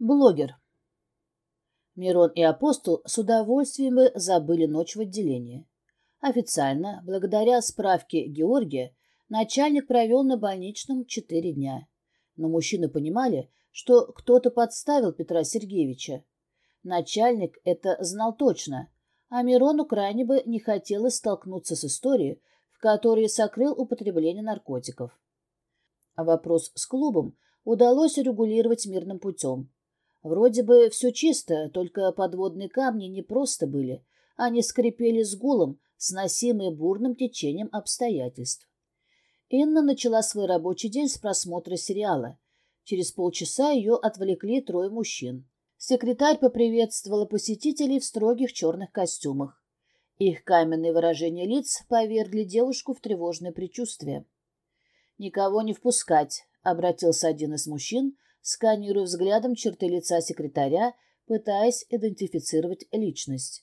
Блогер. Мирон и Апостол с удовольствием бы забыли ночь в отделении. Официально, благодаря справке Георгия, начальник провел на больничном четыре дня. Но мужчины понимали, что кто-то подставил Петра Сергеевича. Начальник это знал точно, а Мирону крайне бы не хотелось столкнуться с историей, в которой сокрыл употребление наркотиков. А вопрос с клубом удалось регулировать мирным путем. Вроде бы все чисто, только подводные камни не просто были, они скрипели с гулом, сносимые бурным течением обстоятельств. Инна начала свой рабочий день с просмотра сериала. Через полчаса ее отвлекли трое мужчин. Секретарь поприветствовала посетителей в строгих черных костюмах. Их каменные выражения лиц повергли девушку в тревожное предчувствие. «Никого не впускать», — обратился один из мужчин, сканируя взглядом черты лица секретаря, пытаясь идентифицировать личность.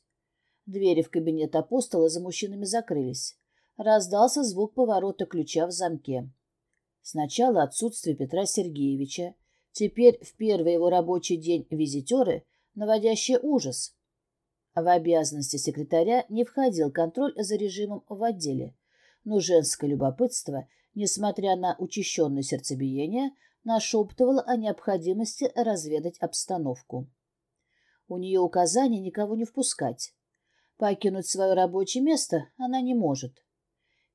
Двери в кабинет апостола за мужчинами закрылись. Раздался звук поворота ключа в замке. Сначала отсутствие Петра Сергеевича, теперь в первый его рабочий день визитеры, наводящий ужас. В обязанности секретаря не входил контроль за режимом в отделе, но женское любопытство, несмотря на учащенное сердцебиение, нашептывала о необходимости разведать обстановку. У нее указание никого не впускать. Покинуть свое рабочее место она не может.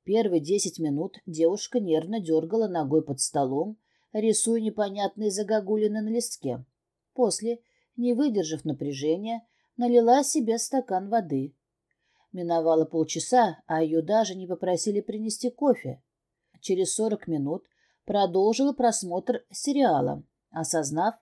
Первые десять минут девушка нервно дергала ногой под столом, рисуя непонятные загогулины на листке. После, не выдержав напряжения, налила себе стакан воды. Миновало полчаса, а ее даже не попросили принести кофе. Через сорок минут продолжила просмотр сериала, осознав,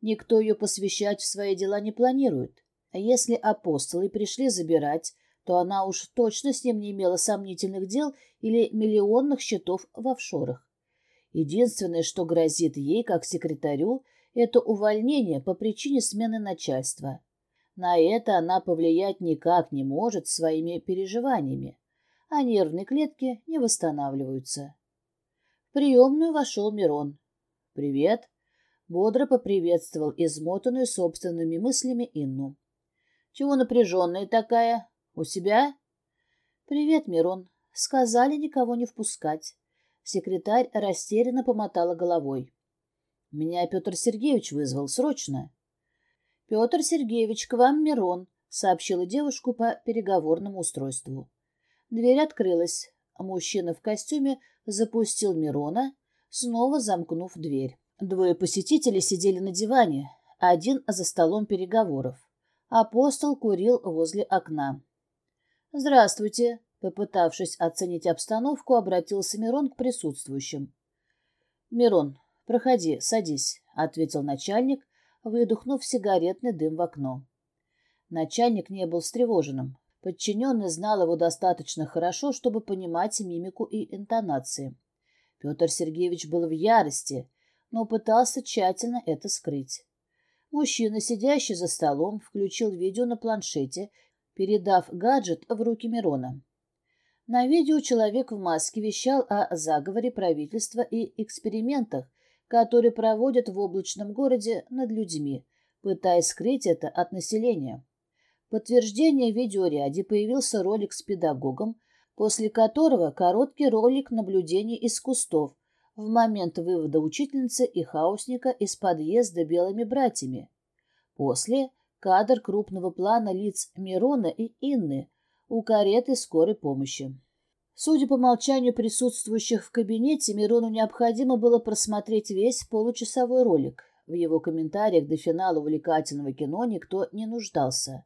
никто ее посвящать в свои дела не планирует. Если апостолы пришли забирать, то она уж точно с ним не имела сомнительных дел или миллионных счетов в офшорах. Единственное, что грозит ей, как секретарю, это увольнение по причине смены начальства. На это она повлиять никак не может своими переживаниями, а нервные клетки не восстанавливаются. В приемную вошел Мирон. «Привет!» — бодро поприветствовал измотанную собственными мыслями Инну. «Чего напряженная такая? У себя?» «Привет, Мирон. Сказали никого не впускать». Секретарь растерянно помотала головой. «Меня Петр Сергеевич вызвал срочно». «Петр Сергеевич, к вам Мирон», — сообщила девушку по переговорному устройству. Дверь открылась. Мужчина в костюме запустил Мирона, снова замкнув дверь. Двое посетителей сидели на диване, один за столом переговоров. Апостол курил возле окна. «Здравствуйте», — попытавшись оценить обстановку, обратился Мирон к присутствующим. «Мирон, проходи, садись», — ответил начальник, выдохнув сигаретный дым в окно. Начальник не был встревоженным. Подчиненный знал его достаточно хорошо, чтобы понимать мимику и интонации. Петр Сергеевич был в ярости, но пытался тщательно это скрыть. Мужчина, сидящий за столом, включил видео на планшете, передав гаджет в руки Мирона. На видео человек в маске вещал о заговоре правительства и экспериментах, которые проводят в облачном городе над людьми, пытаясь скрыть это от населения. Подтверждение видеоряде появился ролик с педагогом, после которого короткий ролик наблюдений из кустов в момент вывода учительницы и хаосника из подъезда белыми братьями. После кадр крупного плана лиц Мирона и Инны у кареты скорой помощи. Судя по молчанию присутствующих в кабинете, Мирону необходимо было просмотреть весь получасовой ролик. В его комментариях до финала увлекательного кино никто не нуждался.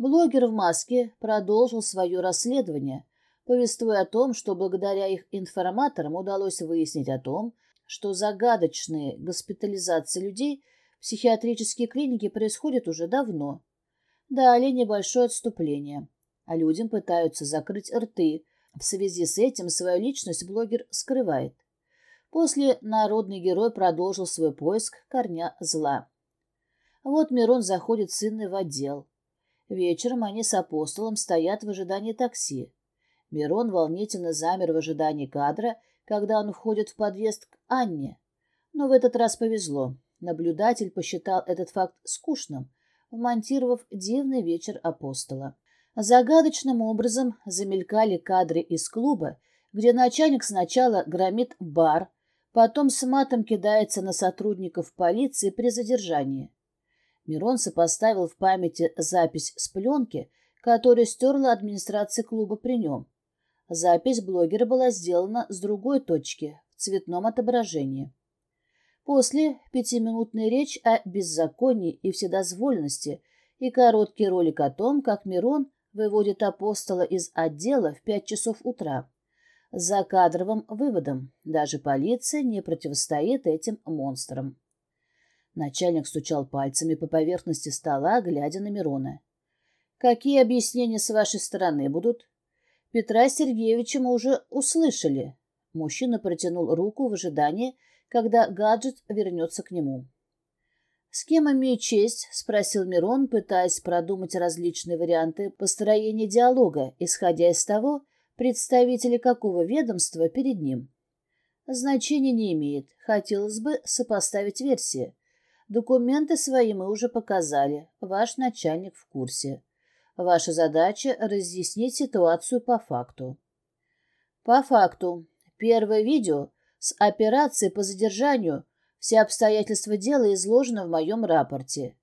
Блогер в маске продолжил свое расследование, повествуя о том, что благодаря их информаторам удалось выяснить о том, что загадочные госпитализации людей в психиатрические клиники происходят уже давно. Далее небольшое отступление. А людям пытаются закрыть рты. В связи с этим свою личность блогер скрывает. После народный герой продолжил свой поиск корня зла. Вот Мирон заходит с Инной в отдел. Вечером они с апостолом стоят в ожидании такси. Мирон волнительно замер в ожидании кадра, когда он входит в подъезд к Анне. Но в этот раз повезло. Наблюдатель посчитал этот факт скучным, вмонтировав дивный вечер апостола. Загадочным образом замелькали кадры из клуба, где начальник сначала громит бар, потом с матом кидается на сотрудников полиции при задержании. Мирон сопоставил в памяти запись с пленки, которую стерла администрация клуба при нем. Запись блогера была сделана с другой точки, в цветном отображении. После пятиминутная речь о беззаконии и вседозволенности и короткий ролик о том, как Мирон выводит апостола из отдела в пять часов утра. За кадровым выводом даже полиция не противостоит этим монстрам. Начальник стучал пальцами по поверхности стола, глядя на Мирона. «Какие объяснения с вашей стороны будут?» «Петра Сергеевича мы уже услышали». Мужчина протянул руку в ожидании, когда гаджет вернется к нему. «С кем имею честь?» — спросил Мирон, пытаясь продумать различные варианты построения диалога, исходя из того, представители какого ведомства перед ним. Значения не имеет. Хотелось бы сопоставить версии. Документы свои мы уже показали. Ваш начальник в курсе. Ваша задача — разъяснить ситуацию по факту. По факту. Первое видео с операцией по задержанию все обстоятельства дела изложены в моем рапорте.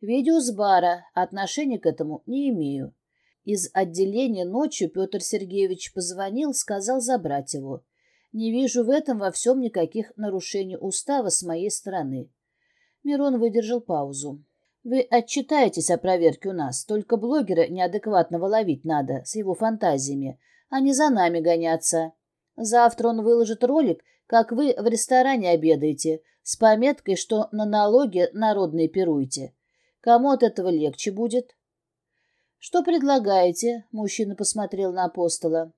Видео с бара, отношения к этому не имею. Из отделения ночью Петр Сергеевич позвонил, сказал забрать его. Не вижу в этом во всем никаких нарушений устава с моей стороны. Мирон выдержал паузу. Вы отчитаетесь о проверке у нас, только блогера неадекватного ловить надо, с его фантазиями, а не за нами гоняться. Завтра он выложит ролик, как вы в ресторане обедаете, с пометкой, что на налоги народные пируете. Кому от этого легче будет? Что предлагаете? Мужчина посмотрел на апостола.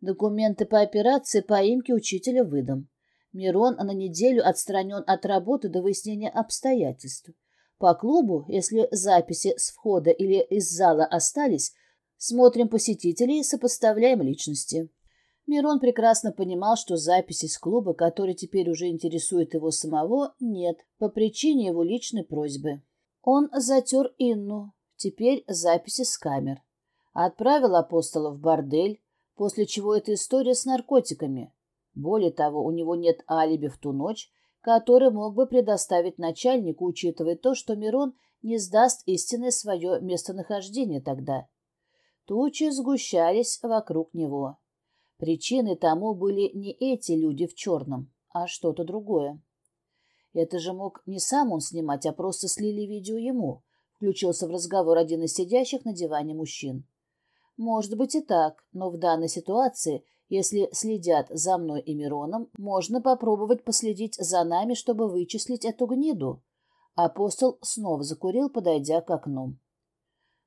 Документы по операции поимки учителя выдам. Мирон на неделю отстранен от работы до выяснения обстоятельств. По клубу, если записи с входа или из зала остались, смотрим посетителей и сопоставляем личности. Мирон прекрасно понимал, что записи с клуба, который теперь уже интересует его самого, нет, по причине его личной просьбы. Он затер Инну, теперь записи с камер. Отправил апостола в бордель, после чего эта история с наркотиками. Более того, у него нет алиби в ту ночь, который мог бы предоставить начальнику, учитывая то, что Мирон не сдаст истинное свое местонахождение тогда. Тучи сгущались вокруг него. Причиной тому были не эти люди в черном, а что-то другое. Это же мог не сам он снимать, а просто слили видео ему, включился в разговор один из сидящих на диване мужчин. Может быть и так, но в данной ситуации, если следят за мной и Мироном, можно попробовать последить за нами, чтобы вычислить эту гниду. Апостол снова закурил, подойдя к окну.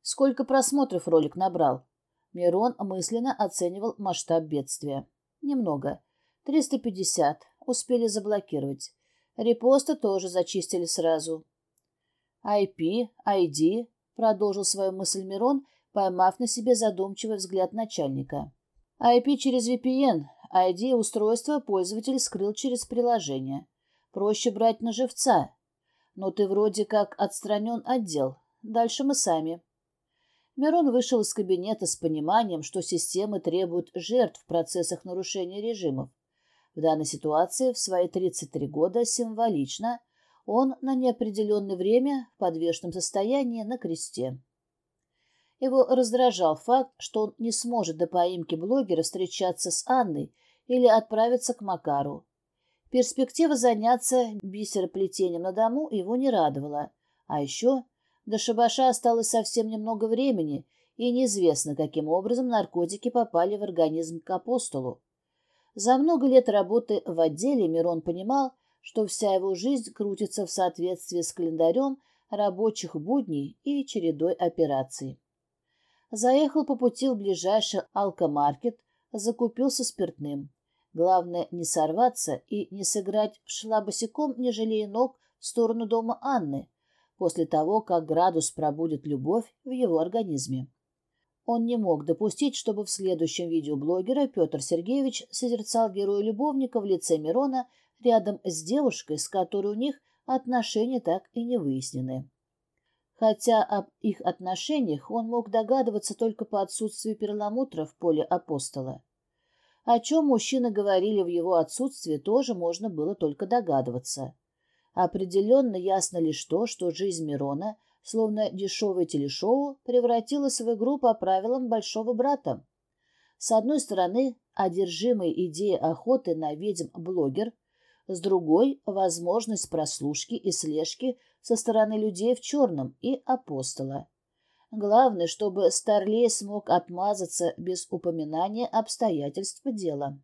Сколько просмотров ролик набрал? Мирон мысленно оценивал масштаб бедствия. Немного. 350. Успели заблокировать. Репосты тоже зачистили сразу. IP, ID, продолжил свою мысль Мирон, поймав на себе задумчивый взгляд начальника. IP через VPN, ID устройства пользователь скрыл через приложение. Проще брать на живца. Но ты вроде как отстранен отдел. Дальше мы сами. Мирон вышел из кабинета с пониманием, что системы требуют жертв в процессах нарушения режимов. В данной ситуации в свои 33 года символично он на неопределенное время в подвешенном состоянии на кресте. Его раздражал факт, что он не сможет до поимки блогера встречаться с Анной или отправиться к Макару. Перспектива заняться бисероплетением на дому его не радовала. А еще до шабаша осталось совсем немного времени, и неизвестно, каким образом наркотики попали в организм к апостолу. За много лет работы в отделе Мирон понимал, что вся его жизнь крутится в соответствии с календарем рабочих будней и чередой операций. Заехал по пути в ближайший алкомаркет, закупился спиртным. Главное не сорваться и не сыграть шла босиком, не жалея ног, в сторону дома Анны, после того, как градус пробудет любовь в его организме. Он не мог допустить, чтобы в следующем видео блогера Петр Сергеевич созерцал героя-любовника в лице Мирона рядом с девушкой, с которой у них отношения так и не выяснены. Хотя об их отношениях он мог догадываться только по отсутствию перламутра в поле апостола. О чем мужчины говорили в его отсутствии, тоже можно было только догадываться. Определенно ясно лишь то, что жизнь Мирона, словно дешевое телешоу, превратилась в игру по правилам большого брата. С одной стороны, одержимый идеей охоты на ведьм блогер, с другой — возможность прослушки и слежки со стороны людей в черном и апостола. Главное, чтобы Старлей смог отмазаться без упоминания обстоятельств дела.